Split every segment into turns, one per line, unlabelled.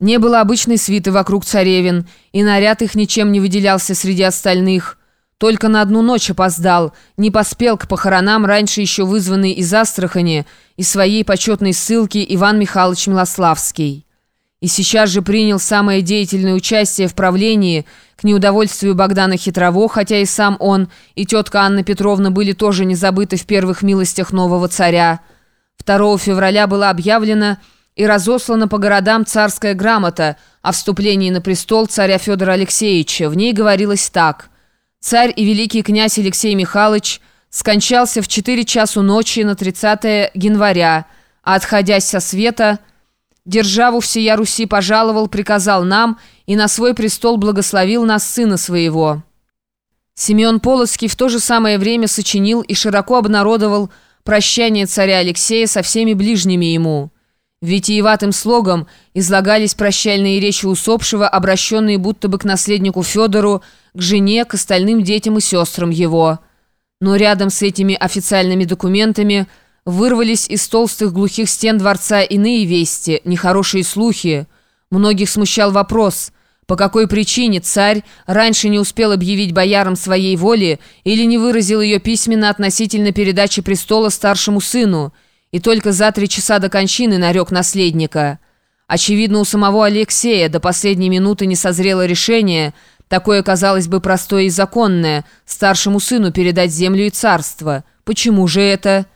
Не было обычной свиты вокруг царевин, и наряд их ничем не выделялся среди остальных. Только на одну ночь опоздал, не поспел к похоронам, раньше еще вызванный из Астрахани, из своей почетной ссылки Иван Михайлович Милославский. И сейчас же принял самое деятельное участие в правлении к неудовольствию Богдана Хитрово, хотя и сам он, и тетка Анна Петровна были тоже не забыты в первых милостях нового царя. 2 февраля было объявлено и разослана по городам царская грамота о вступлении на престол царя Федора Алексеевича. В ней говорилось так. «Царь и великий князь Алексей Михайлович скончался в 4 часу ночи на 30 января, а отходясь со света – Державу всея Руси пожаловал, приказал нам и на свой престол благословил нас сына своего. Семен Полоцкий в то же самое время сочинил и широко обнародовал прощание царя Алексея со всеми ближними ему. Витиеватым слогом излагались прощальные речи усопшего, обращенные будто бы к наследнику Федору, к жене, к остальным детям и сестрам его. Но рядом с этими официальными документами – Вырвались из толстых глухих стен дворца иные вести, нехорошие слухи. Многих смущал вопрос, по какой причине царь раньше не успел объявить боярам своей воли или не выразил ее письменно относительно передачи престола старшему сыну, и только за три часа до кончины нарек наследника. Очевидно, у самого Алексея до последней минуты не созрело решение, такое, казалось бы, простое и законное, старшему сыну передать землю и царство. Почему же это...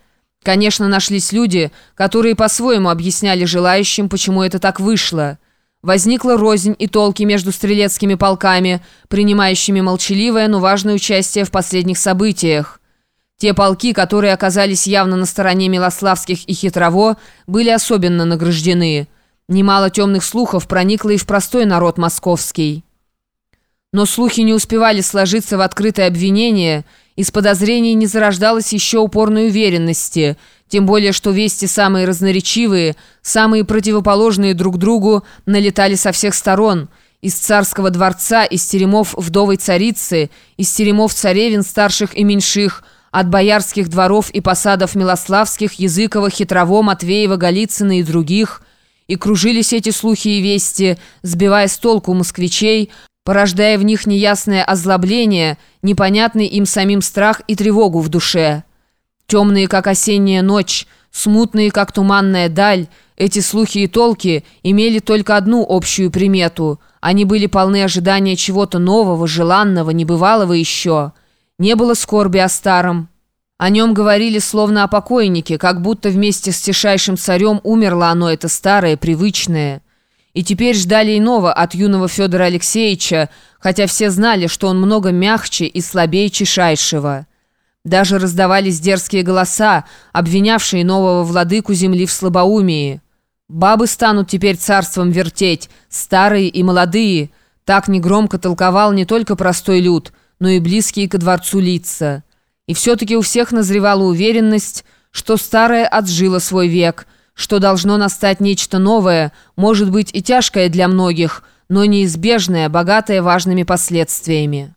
Конечно, нашлись люди, которые по-своему объясняли желающим, почему это так вышло. Возникла рознь и толки между стрелецкими полками, принимающими молчаливое, но важное участие в последних событиях. Те полки, которые оказались явно на стороне Милославских и Хитрово, были особенно награждены. Немало темных слухов проникло и в простой народ московский. Но слухи не успевали сложиться в открытое обвинение – из подозрений не зарождалось еще упорной уверенности, тем более что вести самые разноречивые, самые противоположные друг другу налетали со всех сторон – из царского дворца, из теремов вдовой царицы, из теремов царевин старших и меньших, от боярских дворов и посадов Милославских, Языкова, Хитрово, Матвеева, Голицына и других. И кружились эти слухи и вести, сбивая с толку москвичей, порождая в них неясное озлобление, непонятный им самим страх и тревогу в душе. Темные, как осенняя ночь, смутные, как туманная даль, эти слухи и толки имели только одну общую примету. Они были полны ожидания чего-то нового, желанного, небывалого еще. Не было скорби о старом. О нем говорили словно о покойнике, как будто вместе с тишайшим царем умерло оно, это старое, привычное и теперь ждали иного от юного Федора Алексеевича, хотя все знали, что он много мягче и слабее Чешайшего. Даже раздавались дерзкие голоса, обвинявшие нового владыку земли в слабоумии. «Бабы станут теперь царством вертеть, старые и молодые», так негромко толковал не только простой люд, но и близкие ко дворцу лица. И все-таки у всех назревала уверенность, что старое отжило свой век – что должно настать нечто новое, может быть и тяжкое для многих, но неизбежное, богатое важными последствиями.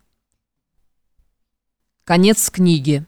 Конец книги.